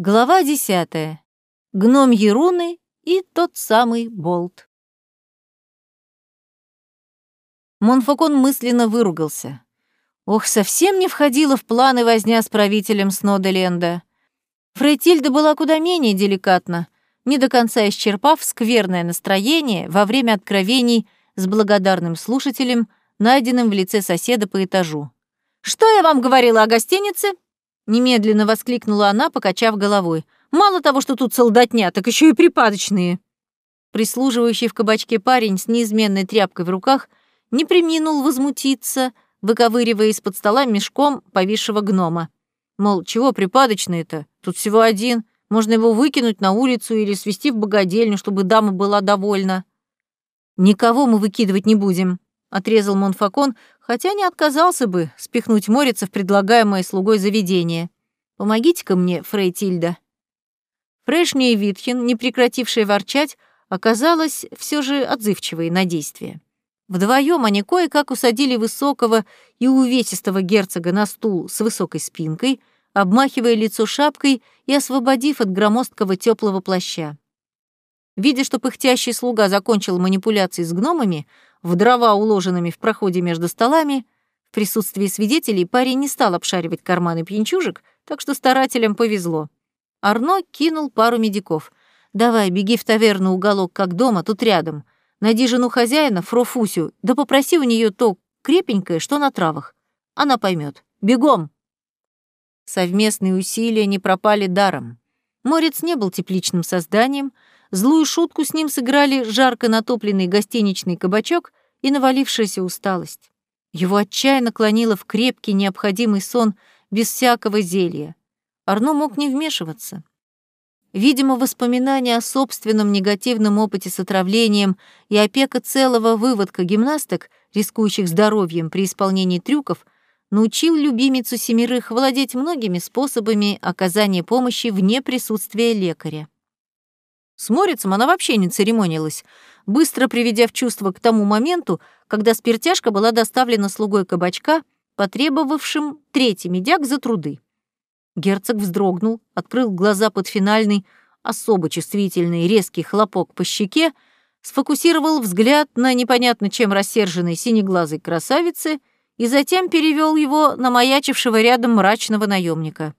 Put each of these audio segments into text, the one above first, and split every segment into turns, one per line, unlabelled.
Глава десятая. Гномьи руны и тот самый болт. Монфокон мысленно выругался. Ох, совсем не входила в планы возня с правителем Сноделенда. Фрейтильда была куда менее деликатна, не до конца исчерпав скверное настроение во время откровений с благодарным слушателем, найденным в лице соседа по этажу. «Что я вам говорила о гостинице?» Немедленно воскликнула она, покачав головой. «Мало того, что тут солдатня, так еще и припадочные!» Прислуживающий в кабачке парень с неизменной тряпкой в руках не приминул возмутиться, выковыривая из-под стола мешком повисшего гнома. Мол, чего припадочные-то? Тут всего один. Можно его выкинуть на улицу или свести в богадельню, чтобы дама была довольна. «Никого мы выкидывать не будем», — отрезал Монфакон, хотя не отказался бы спихнуть Морица в предлагаемое слугой заведение. «Помогите-ка мне, Фрей Тильда». Фрешня и Витхин, не прекратившая ворчать, оказалась все же отзывчивой на действие. Вдвоем они кое-как усадили высокого и увесистого герцога на стул с высокой спинкой, обмахивая лицо шапкой и освободив от громоздкого теплого плаща. Видя, что пыхтящий слуга закончил манипуляции с гномами, в дрова, уложенными в проходе между столами, в присутствии свидетелей парень не стал обшаривать карманы пьянчужек, так что старателям повезло. Арно кинул пару медиков. «Давай, беги в таверну уголок, как дома, тут рядом. Найди жену хозяина, Фрофусю, да попроси у нее то крепенькое, что на травах. Она поймет. Бегом!» Совместные усилия не пропали даром. Морец не был тепличным созданием, злую шутку с ним сыграли жарко натопленный гостиничный кабачок и навалившаяся усталость. Его отчаянно клонило в крепкий необходимый сон без всякого зелья. Арно мог не вмешиваться. Видимо, воспоминания о собственном негативном опыте с отравлением и опека целого выводка гимнасток, рискующих здоровьем при исполнении трюков, научил любимицу семерых владеть многими способами оказания помощи вне присутствия лекаря. С Морицем она вообще не церемонилась, быстро приведя в чувство к тому моменту, когда спиртяшка была доставлена слугой кабачка, потребовавшим третий медяк за труды. Герцог вздрогнул, открыл глаза под финальный, особо чувствительный резкий хлопок по щеке, сфокусировал взгляд на непонятно чем рассерженной синеглазой красавице и затем перевел его на маячившего рядом мрачного наемника.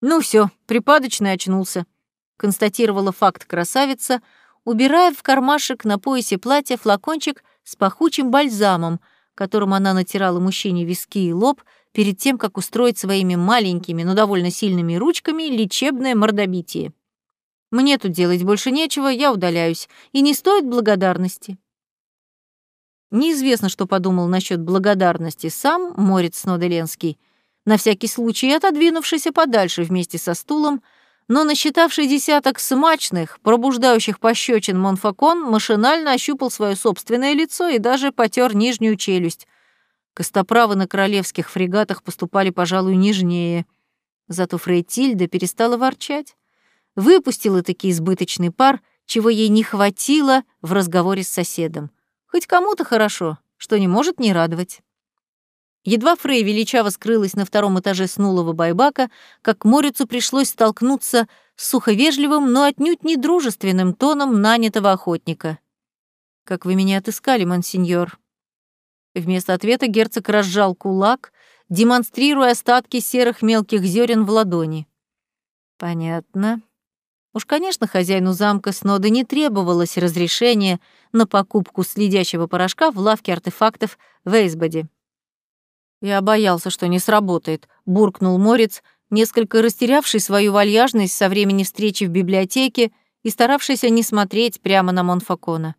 «Ну все, припадочный очнулся», — констатировала факт красавица, убирая в кармашек на поясе платья флакончик с пахучим бальзамом, которым она натирала мужчине виски и лоб перед тем, как устроить своими маленькими, но довольно сильными ручками лечебное мордобитие. «Мне тут делать больше нечего, я удаляюсь, и не стоит благодарности». Неизвестно, что подумал насчет благодарности сам Морец Сноделенский, на всякий случай отодвинувшийся подальше вместе со стулом, но насчитавший десяток смачных, пробуждающих пощечин Монфакон машинально ощупал свое собственное лицо и даже потер нижнюю челюсть. Костоправы на королевских фрегатах поступали, пожалуй, нежнее. Зато Фрейтильда перестала ворчать. Выпустила таки избыточный пар, чего ей не хватило в разговоре с соседом. Хоть кому-то хорошо, что не может не радовать. Едва Фрей величаво скрылась на втором этаже снулого байбака, как Морицу пришлось столкнуться с суховежливым, но отнюдь не дружественным тоном нанятого охотника. «Как вы меня отыскали, монсеньор?» Вместо ответа герцог разжал кулак, демонстрируя остатки серых мелких зерен в ладони. «Понятно», Уж, конечно, хозяину замка Снода не требовалось разрешения на покупку следящего порошка в лавке артефактов в Эйсбоде. «Я боялся, что не сработает», — буркнул Морец, несколько растерявший свою вальяжность со времени встречи в библиотеке и старавшийся не смотреть прямо на Монфакона.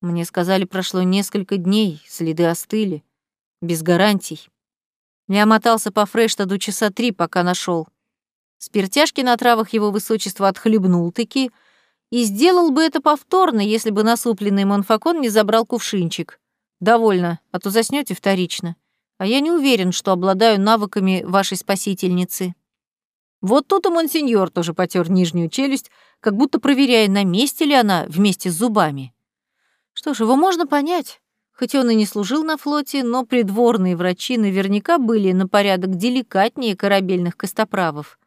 Мне сказали, прошло несколько дней, следы остыли. Без гарантий. Я мотался по Фрештаду часа три, пока нашел. Спиртяшки на травах его высочества отхлебнул-таки и сделал бы это повторно, если бы насупленный Монфакон не забрал кувшинчик. Довольно, а то заснете вторично а я не уверен, что обладаю навыками вашей спасительницы». Вот тут и монсеньор тоже потер нижнюю челюсть, как будто проверяя, на месте ли она вместе с зубами. Что ж, его можно понять. Хоть он и не служил на флоте, но придворные врачи наверняка были на порядок деликатнее корабельных костоправов.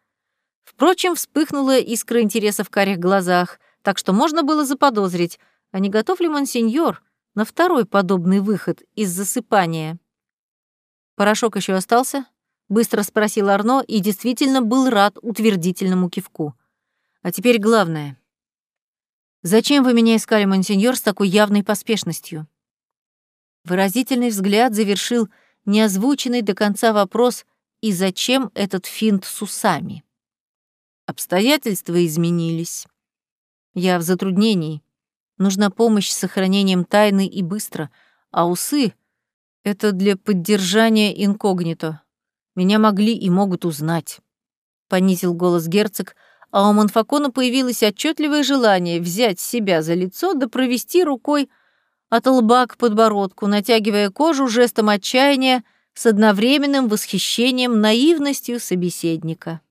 Впрочем, вспыхнула искра интереса в карих глазах, так что можно было заподозрить, а не готов ли монсеньор на второй подобный выход из засыпания. «Порошок еще остался?» — быстро спросил Арно и действительно был рад утвердительному кивку. «А теперь главное. Зачем вы меня искали, монсеньор, с такой явной поспешностью?» Выразительный взгляд завершил неозвученный до конца вопрос «И зачем этот финт с усами?» Обстоятельства изменились. Я в затруднении. Нужна помощь с сохранением тайны и быстро, а усы — это для поддержания инкогнито. Меня могли и могут узнать. Понизил голос герцог, а у Монфакона появилось отчетливое желание взять себя за лицо да провести рукой от лба к подбородку, натягивая кожу жестом отчаяния с одновременным восхищением наивностью собеседника.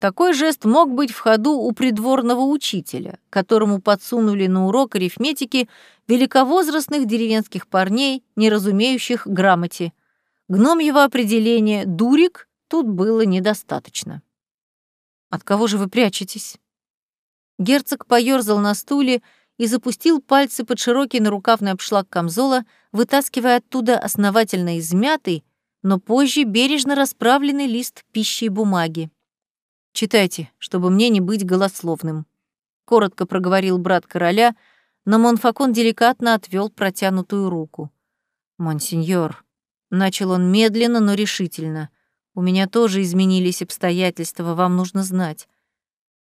Такой жест мог быть в ходу у придворного учителя, которому подсунули на урок арифметики великовозрастных деревенских парней, не разумеющих грамоте. Гном его определения «дурик» тут было недостаточно. «От кого же вы прячетесь?» Герцог поёрзал на стуле и запустил пальцы под широкий нарукавный обшлаг камзола, вытаскивая оттуда основательно измятый, но позже бережно расправленный лист пищи и бумаги. «Читайте, чтобы мне не быть голословным», — коротко проговорил брат короля, но Монфакон деликатно отвел протянутую руку. «Монсеньор», — начал он медленно, но решительно, — «у меня тоже изменились обстоятельства, вам нужно знать.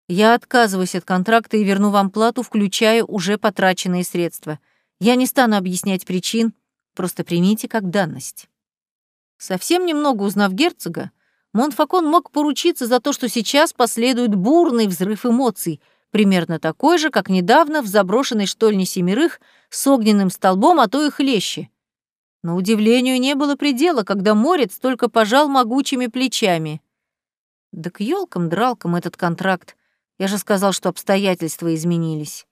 Я отказываюсь от контракта и верну вам плату, включая уже потраченные средства. Я не стану объяснять причин, просто примите как данность. Совсем немного узнав герцога, Монфакон мог поручиться за то, что сейчас последует бурный взрыв эмоций, примерно такой же, как недавно в заброшенной штольне семерых с огненным столбом, а то и хлеще. Но удивлению не было предела, когда Морец только пожал могучими плечами. Да к ёлкам-дралкам этот контракт. Я же сказал, что обстоятельства изменились.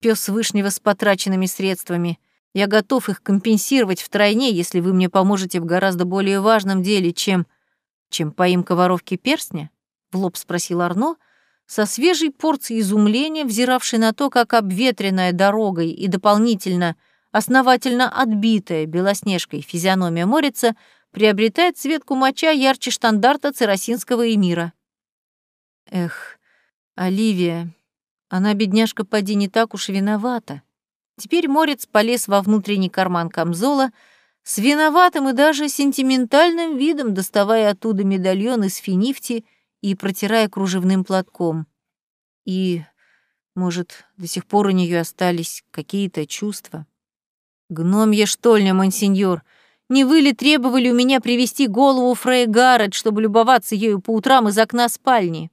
Пёс Вышнего с потраченными средствами. Я готов их компенсировать втройне, если вы мне поможете в гораздо более важном деле, чем... чем поимка воровки перстня? В лоб спросил Арно, со свежей порцией изумления, взиравший на то, как обветренная дорогой и дополнительно основательно отбитая белоснежкой физиономия Морица приобретает цвет кумача ярче штандарта церасинского эмира. Эх, Оливия, она, бедняжка, поди не так уж виновата. Теперь Морец полез во внутренний карман камзола с виноватым и даже сентиментальным видом, доставая оттуда медальон из финифти и протирая кружевным платком. И, может, до сих пор у нее остались какие-то чувства. «Гномья штольня, монсеньор, не вы ли требовали у меня привести голову Фрей Гаррет, чтобы любоваться ею по утрам из окна спальни?»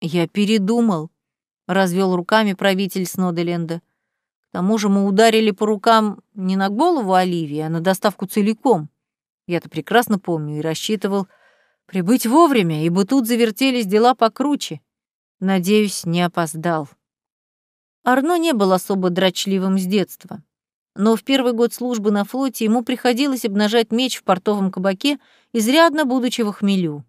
«Я передумал», — развел руками правитель Сноделенда. «К тому же мы ударили по рукам не на голову Оливии, а на доставку целиком. Я-то прекрасно помню и рассчитывал прибыть вовремя, ибо тут завертелись дела покруче. Надеюсь, не опоздал». Арно не был особо дрочливым с детства. Но в первый год службы на флоте ему приходилось обнажать меч в портовом кабаке, изрядно будучи в хмелю.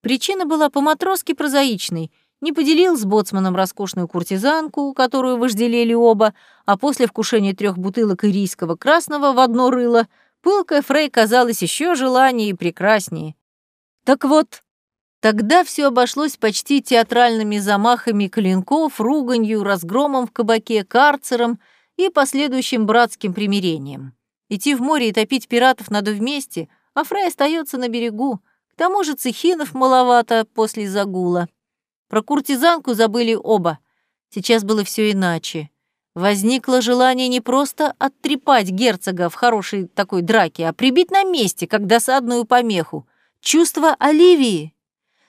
Причина была по-матросски прозаичной — не поделил с боцманом роскошную куртизанку, которую вожделели оба, а после вкушения трех бутылок ирийского красного в одно рыло, пылкая Фрей казалась еще желаннее и прекраснее. Так вот, тогда все обошлось почти театральными замахами клинков, руганью, разгромом в кабаке, карцером и последующим братским примирением. Идти в море и топить пиратов надо вместе, а Фрей остается на берегу. К тому же цехинов маловато после загула. Про куртизанку забыли оба. Сейчас было все иначе. Возникло желание не просто оттрепать герцога в хорошей такой драке, а прибить на месте, как досадную помеху. Чувство Оливии.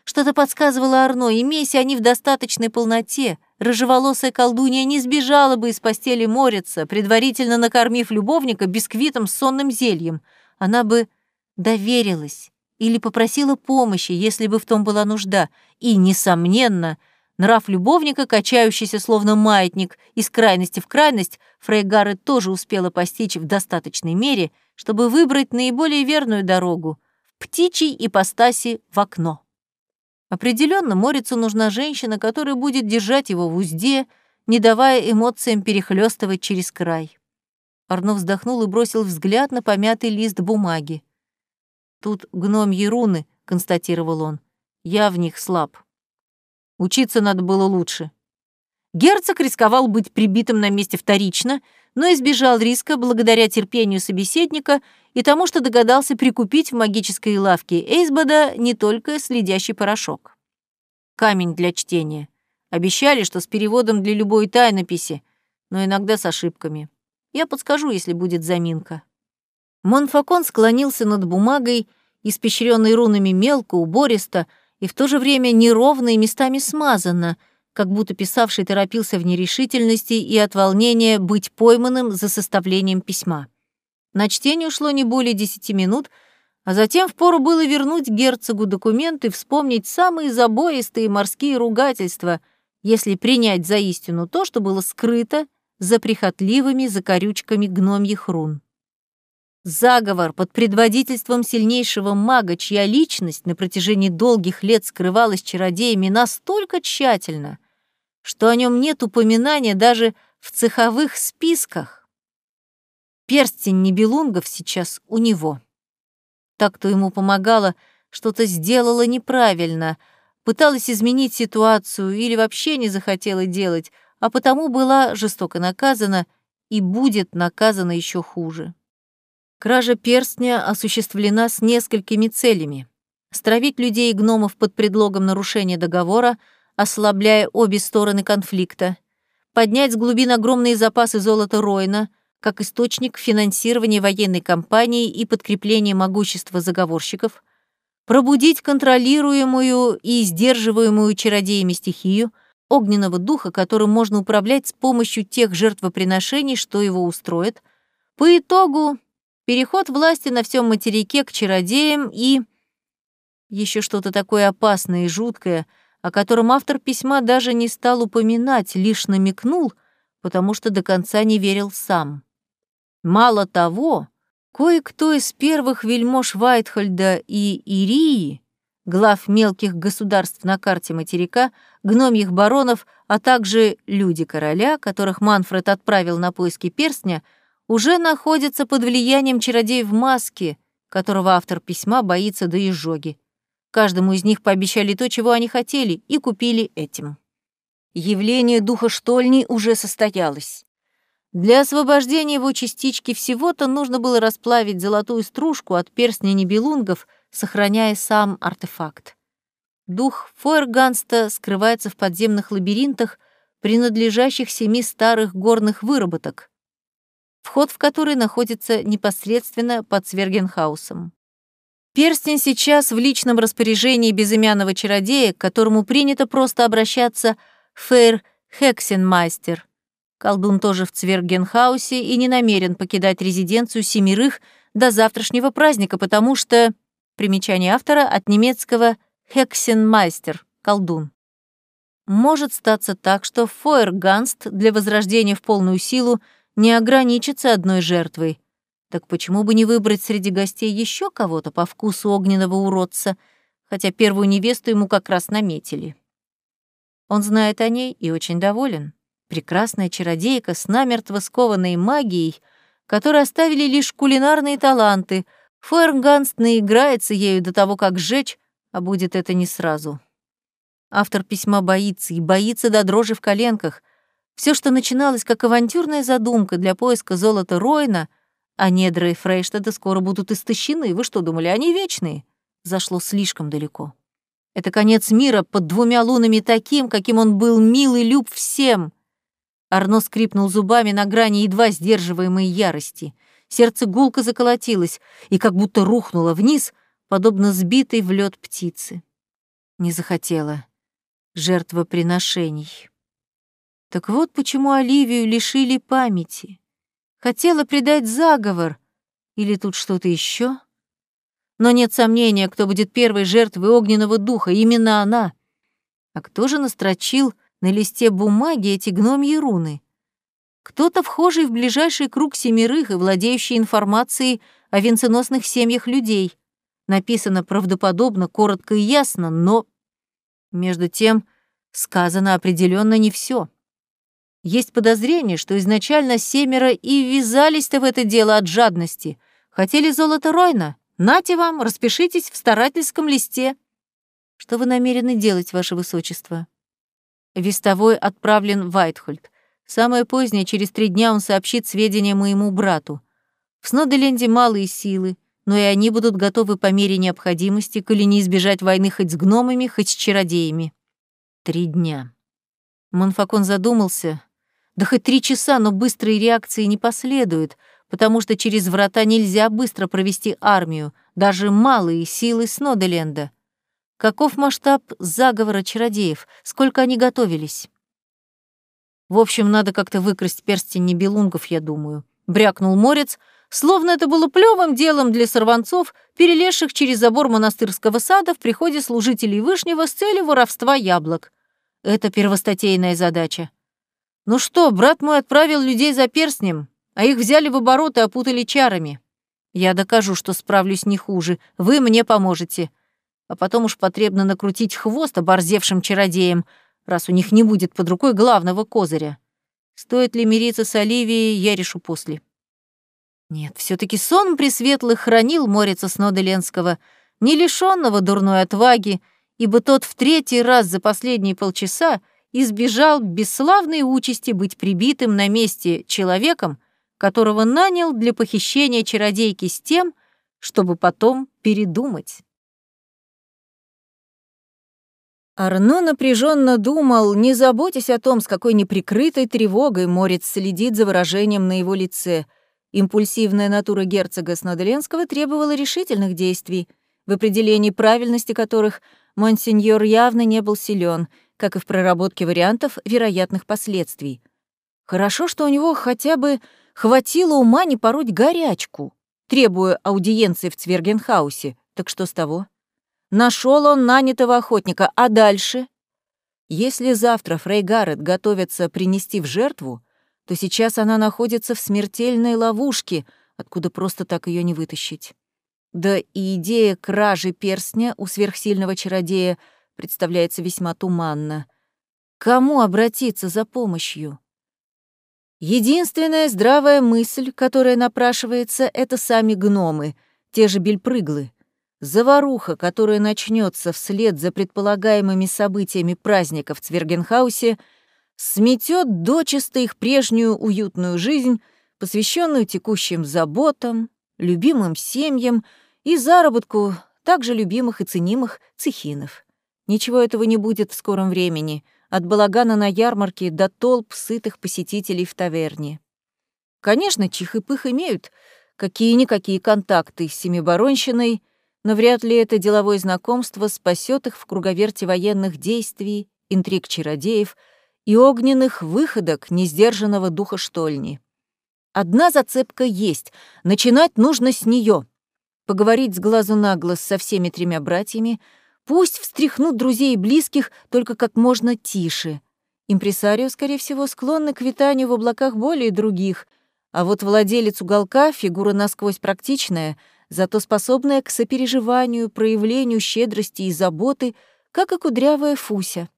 Что-то подсказывало Арно, имейся они в достаточной полноте, рыжеволосая колдунья не сбежала бы из постели Морица, предварительно накормив любовника бисквитом с сонным зельем. Она бы доверилась или попросила помощи, если бы в том была нужда, и, несомненно, нрав любовника, качающийся словно маятник из крайности в крайность, Фрейгары тоже успела постичь в достаточной мере, чтобы выбрать наиболее верную дорогу — в птичьей ипостаси в окно. Определенно, Морицу нужна женщина, которая будет держать его в узде, не давая эмоциям перехлестывать через край. Арно вздохнул и бросил взгляд на помятый лист бумаги. «Тут гномьи руны», — констатировал он. «Я в них слаб. Учиться надо было лучше». Герцог рисковал быть прибитым на месте вторично, но избежал риска благодаря терпению собеседника и тому, что догадался прикупить в магической лавке Эйсбода не только следящий порошок. Камень для чтения. Обещали, что с переводом для любой тайнописи, но иногда с ошибками. Я подскажу, если будет заминка. Монфакон склонился над бумагой, испещренной рунами мелко, убористо и в то же время неровно и местами смазанно, как будто писавший торопился в нерешительности и от волнения быть пойманным за составлением письма. На чтение ушло не более десяти минут, а затем впору было вернуть герцогу документы и вспомнить самые забоистые морские ругательства, если принять за истину то, что было скрыто за прихотливыми закорючками гномьих рун. Заговор под предводительством сильнейшего мага, чья личность на протяжении долгих лет скрывалась чародеями настолько тщательно, что о нем нет упоминания даже в цеховых списках. Перстень Небелунгов сейчас у него. Так, кто ему помогала, что-то сделала неправильно, пыталась изменить ситуацию или вообще не захотела делать, а потому была жестоко наказана и будет наказана еще хуже. Кража перстня осуществлена с несколькими целями. Стравить людей и гномов под предлогом нарушения договора, ослабляя обе стороны конфликта, поднять с глубин огромные запасы золота Ройна, как источник финансирования военной кампании и подкрепления могущества заговорщиков, пробудить контролируемую и сдерживаемую чародеями стихию — огненного духа, которым можно управлять с помощью тех жертвоприношений, что его устроит. По итогу переход власти на всем материке к чародеям и... еще что-то такое опасное и жуткое, о котором автор письма даже не стал упоминать, лишь намекнул, потому что до конца не верил сам. Мало того, кое-кто из первых вельмож Вайтхольда и Ирии глав мелких государств на карте материка, гномьих баронов, а также люди короля, которых Манфред отправил на поиски перстня, уже находятся под влиянием чародея в маске, которого автор письма боится до изжоги. Каждому из них пообещали то, чего они хотели, и купили этим. Явление духа штольни уже состоялось. Для освобождения его частички всего-то нужно было расплавить золотую стружку от перстня небелунгов — сохраняя сам артефакт. Дух Фойерганста скрывается в подземных лабиринтах, принадлежащих семи старых горных выработок, вход в который находится непосредственно под Свергенхаусом. Перстень сейчас в личном распоряжении безымянного чародея, к которому принято просто обращаться Фейр Хексенмайстер. Колдун тоже в Цвергенхаусе и не намерен покидать резиденцию семерых до завтрашнего праздника, потому что... Примечание автора от немецкого «Хексенмайстер» — колдун. Может статься так, что Фойерганст для возрождения в полную силу не ограничится одной жертвой. Так почему бы не выбрать среди гостей еще кого-то по вкусу огненного уродца, хотя первую невесту ему как раз наметили? Он знает о ней и очень доволен. Прекрасная чародейка с намертво скованной магией, которой оставили лишь кулинарные таланты — Фуэрнганст наиграется ею до того, как сжечь, а будет это не сразу. Автор письма боится и боится до дрожи в коленках. Все, что начиналось как авантюрная задумка для поиска золота Ройна, а недра и Фрейштада скоро будут истощены, вы что думали, они вечные? Зашло слишком далеко. Это конец мира под двумя лунами таким, каким он был мил и люб всем. Арно скрипнул зубами на грани едва сдерживаемой ярости — Сердце гулко заколотилось и как будто рухнуло вниз, подобно сбитой в лед птицы. Не захотела. Жертвоприношений. Так вот почему Оливию лишили памяти. Хотела предать заговор. Или тут что-то еще? Но нет сомнения, кто будет первой жертвой огненного духа, именно она. А кто же настрочил на листе бумаги эти гномьи руны? Кто-то вхожий в ближайший круг семерых и владеющий информацией о венценосных семьях людей. Написано правдоподобно, коротко и ясно, но... Между тем, сказано определенно не все. Есть подозрение, что изначально семеро и ввязались-то в это дело от жадности. Хотели золото Ройна? Нате вам, распишитесь в старательском листе. Что вы намерены делать, ваше высочество? Вестовой отправлен в Вайтхольд. Самое позднее, через три дня он сообщит сведения моему брату. В Сноделенде малые силы, но и они будут готовы по мере необходимости, коли не избежать войны хоть с гномами, хоть с чародеями. Три дня. Монфакон задумался. Да хоть три часа, но быстрой реакции не последует, потому что через врата нельзя быстро провести армию, даже малые силы Сноделенда. Каков масштаб заговора чародеев? Сколько они готовились? В общем, надо как-то выкрасть перстень небелунгов, я думаю. Брякнул морец, словно это было плевым делом для сорванцов, перелезших через забор монастырского сада в приходе служителей Вышнего с целью воровства яблок. Это первостатейная задача. Ну что, брат мой отправил людей за перстнем, а их взяли в оборот и опутали чарами. Я докажу, что справлюсь не хуже. Вы мне поможете а потом уж потребно накрутить хвост оборзевшим чародеям, раз у них не будет под рукой главного козыря. Стоит ли мириться с Оливией, я решу после. Нет, все таки сон Пресветлых хранил Морица Сноделенского, не лишенного дурной отваги, ибо тот в третий раз за последние полчаса избежал бесславной участи быть прибитым на месте человеком, которого нанял для похищения чародейки с тем, чтобы потом передумать. Арно напряженно думал, не заботясь о том, с какой неприкрытой тревогой Морец следит за выражением на его лице. Импульсивная натура герцога Снадленского требовала решительных действий, в определении правильности которых монсеньор явно не был силен, как и в проработке вариантов вероятных последствий. Хорошо, что у него хотя бы хватило ума не пороть горячку, требуя аудиенции в Цвергенхаусе. Так что с того? Нашел он нанятого охотника, а дальше? Если завтра Фрей Гаррет готовится принести в жертву, то сейчас она находится в смертельной ловушке, откуда просто так ее не вытащить. Да и идея кражи перстня у сверхсильного чародея представляется весьма туманно. Кому обратиться за помощью? Единственная здравая мысль, которая напрашивается, это сами гномы, те же бельпрыглы. Заваруха, которая начнется вслед за предполагаемыми событиями праздника в Цвергенхаусе, сметет дочисто их прежнюю уютную жизнь, посвященную текущим заботам, любимым семьям и заработку также любимых и ценимых цехинов. Ничего этого не будет в скором времени, от балагана на ярмарке до толп сытых посетителей в таверне. Конечно, чих и пых имеют какие-никакие контакты с Семибаронщиной — но вряд ли это деловое знакомство спасет их в круговерте военных действий, интриг чародеев и огненных выходок несдержанного духа штольни. Одна зацепка есть, начинать нужно с нее. Поговорить с глазу на глаз со всеми тремя братьями, пусть встряхнут друзей и близких только как можно тише. Импресарио, скорее всего, склонны к витанию в облаках более других, а вот владелец уголка — фигура насквозь практичная — зато способная к сопереживанию, проявлению щедрости и заботы, как и кудрявая Фуся.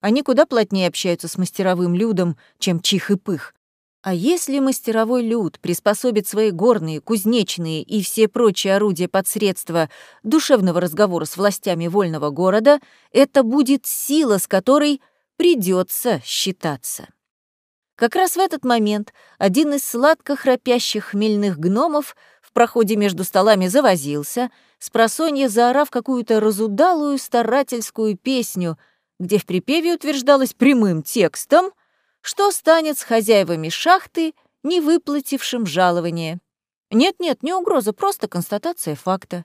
Они куда плотнее общаются с мастеровым людом, чем чих и пых. А если мастеровой люд приспособит свои горные, кузнечные и все прочие орудия под средства душевного разговора с властями вольного города, это будет сила, с которой придется считаться. Как раз в этот момент один из сладко храпящих хмельных гномов в проходе между столами завозился, с просонья заорав какую-то разудалую старательскую песню, где в припеве утверждалось прямым текстом, что станет с хозяевами шахты, не выплатившим жалование. Нет-нет, не угроза, просто констатация факта.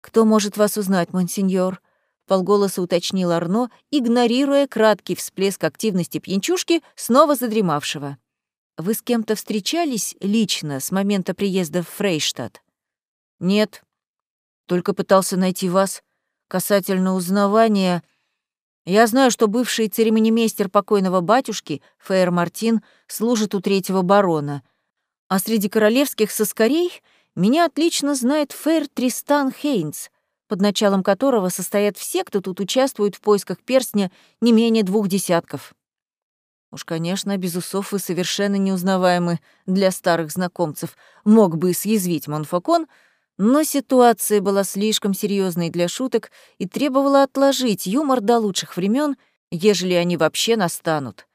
«Кто может вас узнать, монсеньор?» — полголоса уточнил Арно, игнорируя краткий всплеск активности пьянчушки, снова задремавшего. Вы с кем-то встречались лично с момента приезда в Фрейштадт? Нет. Только пытался найти вас. Касательно узнавания... Я знаю, что бывший церемонимейстер покойного батюшки, Фейер Мартин, служит у третьего барона. А среди королевских соскорей меня отлично знает Фейр Тристан Хейнс. под началом которого состоят все, кто тут участвует в поисках перстня не менее двух десятков. Уж, конечно, без усов вы совершенно неузнаваемы для старых знакомцев, мог бы съязвить Монфакон, но ситуация была слишком серьезной для шуток и требовала отложить юмор до лучших времен, ежели они вообще настанут.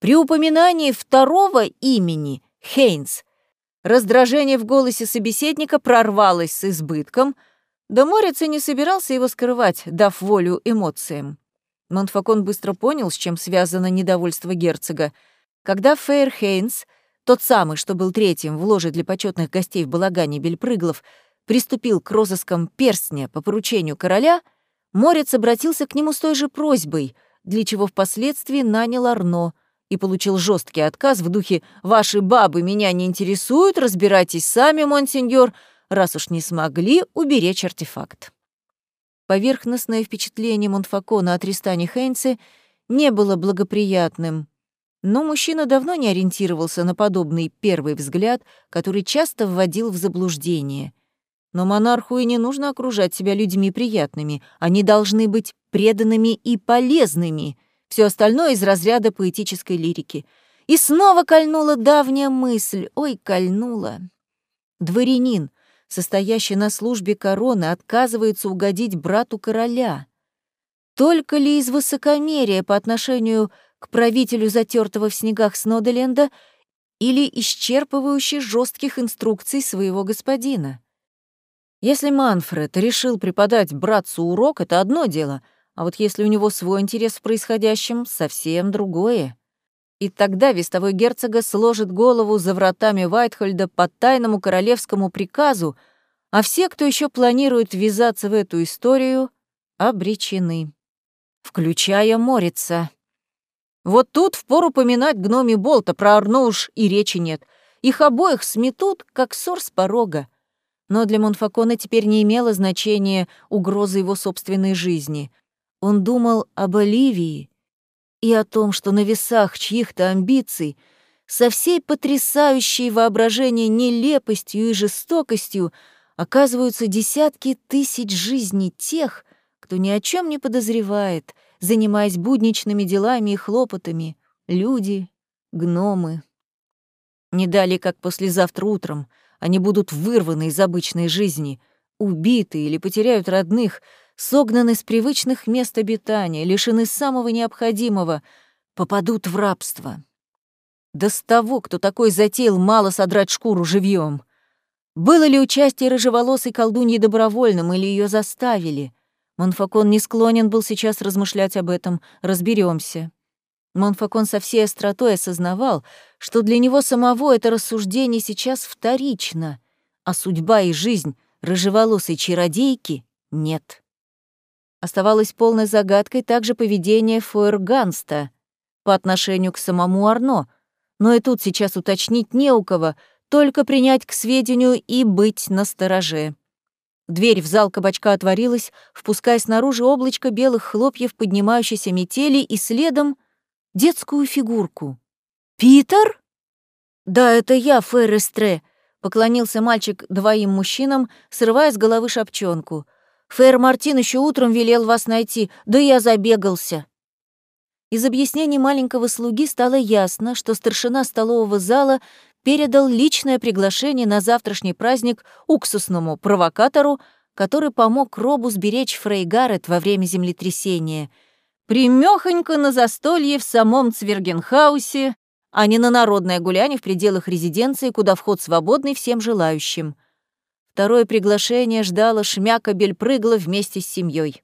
При упоминании второго имени, Хейнс, раздражение в голосе собеседника прорвалось с избытком, да Морец и не собирался его скрывать, дав волю эмоциям. Монфакон быстро понял, с чем связано недовольство герцога. Когда Фейр Хейнс, тот самый, что был третьим в ложе для почетных гостей в балагане Бельпрыглов, приступил к розыскам перстня по поручению короля, Морец обратился к нему с той же просьбой, для чего впоследствии нанял Арно и получил жесткий отказ в духе «Ваши бабы меня не интересуют, разбирайтесь сами, монсеньор», раз уж не смогли уберечь артефакт. Поверхностное впечатление Монфакона о Тристане Хейнсе не было благоприятным, но мужчина давно не ориентировался на подобный первый взгляд, который часто вводил в заблуждение. Но монарху и не нужно окружать себя людьми приятными, они должны быть преданными и полезными. Все остальное из разряда поэтической лирики. И снова кольнула давняя мысль, ой, кольнула. Дворянин, состоящий на службе короны, отказывается угодить брату короля? Только ли из высокомерия по отношению к правителю затертого в снегах Сноделенда или исчерпывающий жестких инструкций своего господина? Если Манфред решил преподать братцу урок, это одно дело, а вот если у него свой интерес в происходящем, совсем другое. И тогда вестовой герцога сложит голову за вратами Вайтхольда по тайному королевскому приказу, а все, кто еще планирует ввязаться в эту историю, обречены. Включая Морица. Вот тут впору поминать гноми Болта, про Арно уж и речи нет. Их обоих сметут, как ссор с порога. Но для Монфакона теперь не имело значения угрозы его собственной жизни. Он думал об Оливии, и о том, что на весах чьих-то амбиций со всей потрясающей воображение нелепостью и жестокостью оказываются десятки тысяч жизней тех, кто ни о чем не подозревает, занимаясь будничными делами и хлопотами, люди, гномы. Не дали, как послезавтра утром, они будут вырваны из обычной жизни, убиты или потеряют родных — согнаны с привычных мест обитания, лишены самого необходимого, попадут в рабство. Да с того, кто такой затеял мало содрать шкуру живьем. Было ли участие рыжеволосой колдуньи добровольным или ее заставили? Монфакон не склонен был сейчас размышлять об этом, разберемся. Монфакон со всей остротой осознавал, что для него самого это рассуждение сейчас вторично, а судьба и жизнь рыжеволосой чародейки нет. Оставалось полной загадкой также поведение Фойерганста по отношению к самому Арно, но и тут сейчас уточнить не у кого, только принять к сведению и быть настороже. Дверь в зал кабачка отворилась, впуская снаружи облачко белых хлопьев поднимающейся метели и следом детскую фигурку. «Питер?» «Да, это я, Феррестре», — поклонился мальчик двоим мужчинам, срывая с головы шапчонку. Фэр Мартин еще утром велел вас найти, да я забегался». Из объяснений маленького слуги стало ясно, что старшина столового зала передал личное приглашение на завтрашний праздник уксусному провокатору, который помог Робу сберечь Фрей Гаррет во время землетрясения. Примёхонько на застолье в самом Цвергенхаусе, а не на народное гуляние в пределах резиденции, куда вход свободный всем желающим. Второе приглашение ждало Шмяка Бельпрыгла вместе с семьей.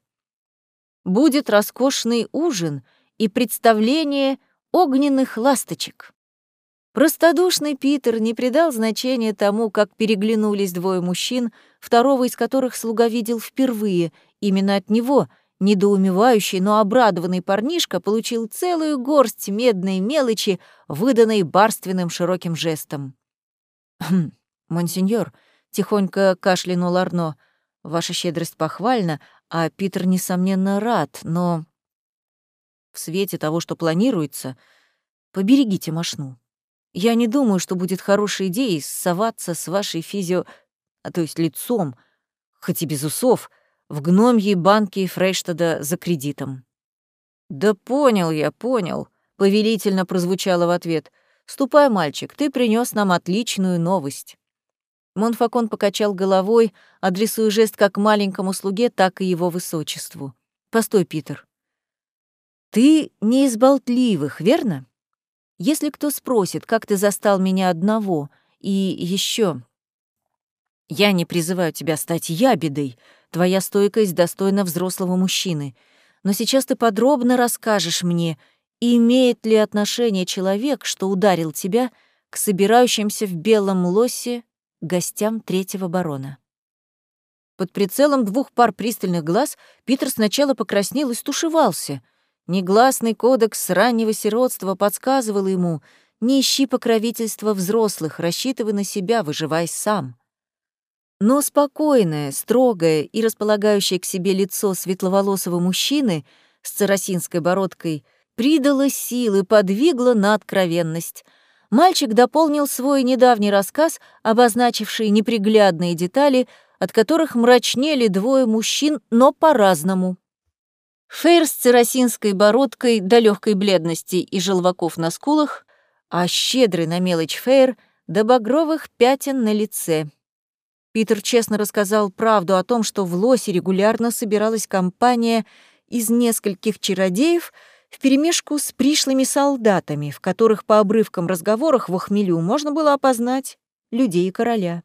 Будет роскошный ужин и представление огненных ласточек. Простодушный Питер не придал значения тому, как переглянулись двое мужчин, второго из которых слуга видел впервые. Именно от него недоумевающий, но обрадованный парнишка получил целую горсть медной мелочи, выданной барственным широким жестом. «Хм, монсеньор», Тихонько кашлянул Арно. Ваша щедрость похвальна, а Питер, несомненно, рад, но... В свете того, что планируется, поберегите мошну. Я не думаю, что будет хорошей идеей соваться с вашей физио... а то есть лицом, хоть и без усов, в гномьей банке Фрейштада за кредитом. «Да понял я, понял», — повелительно прозвучало в ответ. «Ступай, мальчик, ты принес нам отличную новость». Монфакон покачал головой, адресуя жест как маленькому слуге, так и его высочеству. «Постой, Питер. Ты не из болтливых, верно? Если кто спросит, как ты застал меня одного, и еще, Я не призываю тебя стать ябедой, твоя стойкость достойна взрослого мужчины. Но сейчас ты подробно расскажешь мне, имеет ли отношение человек, что ударил тебя, к собирающимся в белом лосе гостям третьего барона. Под прицелом двух пар пристальных глаз Питер сначала покраснел и стушевался. Негласный кодекс раннего сиротства подсказывал ему «Не ищи покровительства взрослых, рассчитывай на себя, выживай сам». Но спокойное, строгое и располагающее к себе лицо светловолосого мужчины с царосинской бородкой придало силы, подвигло на откровенность — мальчик дополнил свой недавний рассказ, обозначивший неприглядные детали, от которых мрачнели двое мужчин, но по-разному. Фейр с церосинской бородкой до легкой бледности и желваков на скулах, а щедрый на мелочь Фейр до багровых пятен на лице. Питер честно рассказал правду о том, что в Лосе регулярно собиралась компания из нескольких чародеев — вперемешку с пришлыми солдатами, в которых по обрывкам разговорах в охмелю можно было опознать людей короля.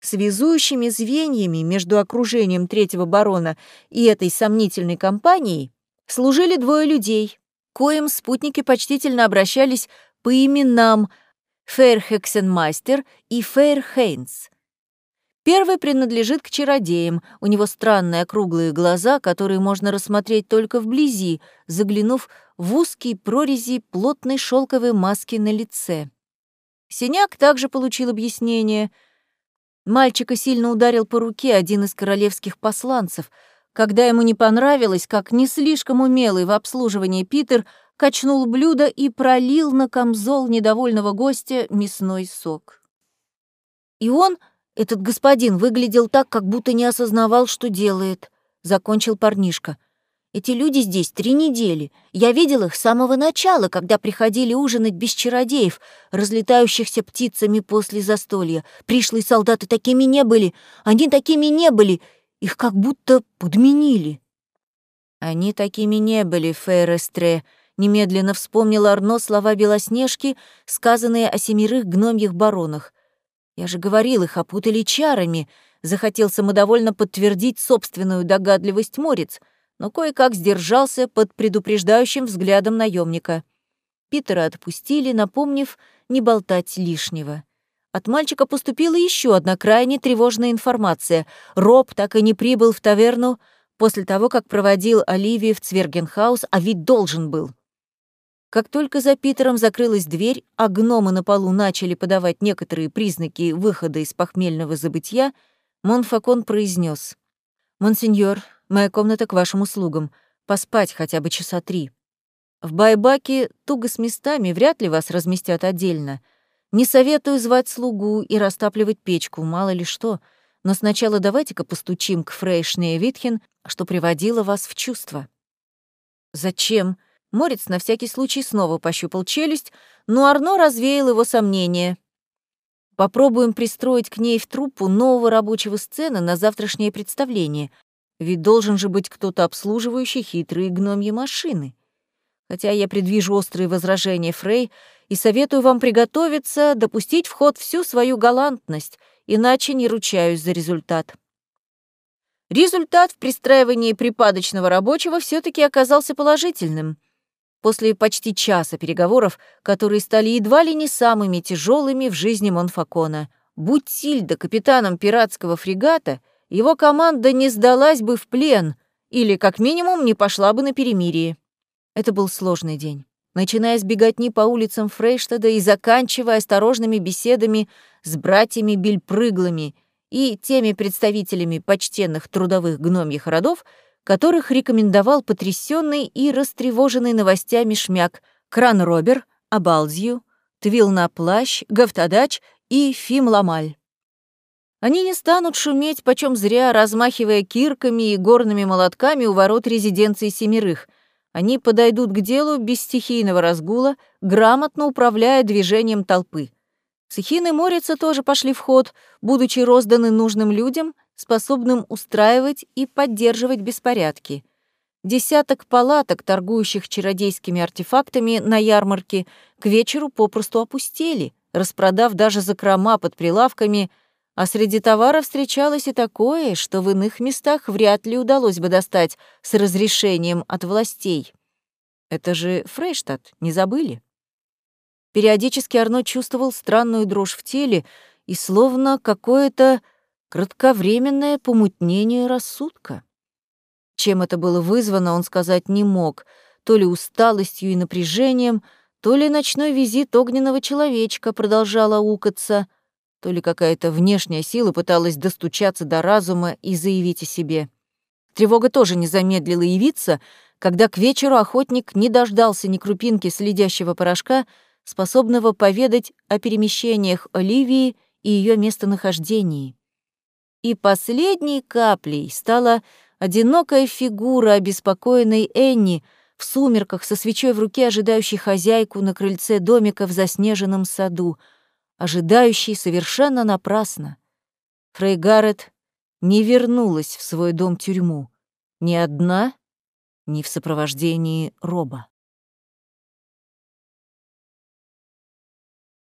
Связующими звеньями между окружением третьего барона и этой сомнительной компанией служили двое людей, коим спутники почтительно обращались по именам Фейрхексенмастер и Фейрхейнс — Первый принадлежит к чародеям, у него странные округлые глаза, которые можно рассмотреть только вблизи, заглянув в узкие прорези плотной шелковой маски на лице. Синяк также получил объяснение. Мальчика сильно ударил по руке один из королевских посланцев, когда ему не понравилось, как не слишком умелый в обслуживании Питер качнул блюдо и пролил на камзол недовольного гостя мясной сок. И он этот господин выглядел так, как будто не осознавал, что делает», — закончил парнишка. «Эти люди здесь три недели. Я видел их с самого начала, когда приходили ужинать без чародеев, разлетающихся птицами после застолья. Пришлые солдаты такими не были, они такими не были, их как будто подменили». «Они такими не были, Фейрестре», — немедленно вспомнил Арно слова Белоснежки, сказанные о семерых гномьих баронах. Я же говорил, их опутали чарами. Захотел самодовольно подтвердить собственную догадливость Морец, но кое-как сдержался под предупреждающим взглядом наемника. Питера отпустили, напомнив не болтать лишнего. От мальчика поступила еще одна крайне тревожная информация. Роб так и не прибыл в таверну после того, как проводил Оливии в Цвергенхаус, а ведь должен был. Как только за Питером закрылась дверь, а гномы на полу начали подавать некоторые признаки выхода из похмельного забытья, Монфакон произнес: «Монсеньор, моя комната к вашим услугам. Поспать хотя бы часа три. В Байбаке туго с местами, вряд ли вас разместят отдельно. Не советую звать слугу и растапливать печку, мало ли что. Но сначала давайте-ка постучим к Фрейшне Витхен, что приводило вас в чувство». «Зачем?» Морец на всякий случай снова пощупал челюсть, но Арно развеял его сомнения. Попробуем пристроить к ней в труппу нового рабочего сцена на завтрашнее представление, ведь должен же быть кто-то обслуживающий хитрые гномьи машины. Хотя я предвижу острые возражения Фрей и советую вам приготовиться, допустить в ход всю свою галантность, иначе не ручаюсь за результат. Результат в пристраивании припадочного рабочего все таки оказался положительным — После почти часа переговоров, которые стали едва ли не самыми тяжелыми в жизни Монфакона, будь Сильда капитаном пиратского фрегата, его команда не сдалась бы в плен или, как минимум, не пошла бы на перемирие. Это был сложный день. Начиная с беготни по улицам Фрейштада и заканчивая осторожными беседами с братьями Бельпрыглами и теми представителями почтенных трудовых гномьих родов, которых рекомендовал потрясенный и растревоженный новостями шмяк Кран-Робер, Абалдзью, Твил на плащ, Гафтадач и Фим Ламаль. Они не станут шуметь почем зря, размахивая кирками и горными молотками у ворот резиденции семерых. Они подойдут к делу без стихийного разгула, грамотно управляя движением толпы. Сахин и Морица тоже пошли в ход, будучи розданы нужным людям, способным устраивать и поддерживать беспорядки. Десяток палаток, торгующих чародейскими артефактами на ярмарке, к вечеру попросту опустели, распродав даже закрома под прилавками, а среди товара встречалось и такое, что в иных местах вряд ли удалось бы достать с разрешением от властей. Это же Фрейштадт, не забыли? Периодически Арно чувствовал странную дрожь в теле и словно какое-то кратковременное помутнение рассудка. Чем это было вызвано, он сказать не мог, то ли усталостью и напряжением, то ли ночной визит огненного человечка продолжал аукаться, то ли какая-то внешняя сила пыталась достучаться до разума и заявить о себе. Тревога тоже не замедлила явиться, когда к вечеру охотник не дождался ни крупинки следящего порошка, способного поведать о перемещениях Оливии и ее местонахождении. И последней каплей стала одинокая фигура обеспокоенной Энни в сумерках со свечой в руке, ожидающей хозяйку на крыльце домика в заснеженном саду, ожидающей совершенно напрасно. Фрейгарет не вернулась в свой дом-тюрьму, ни одна, ни в сопровождении Роба.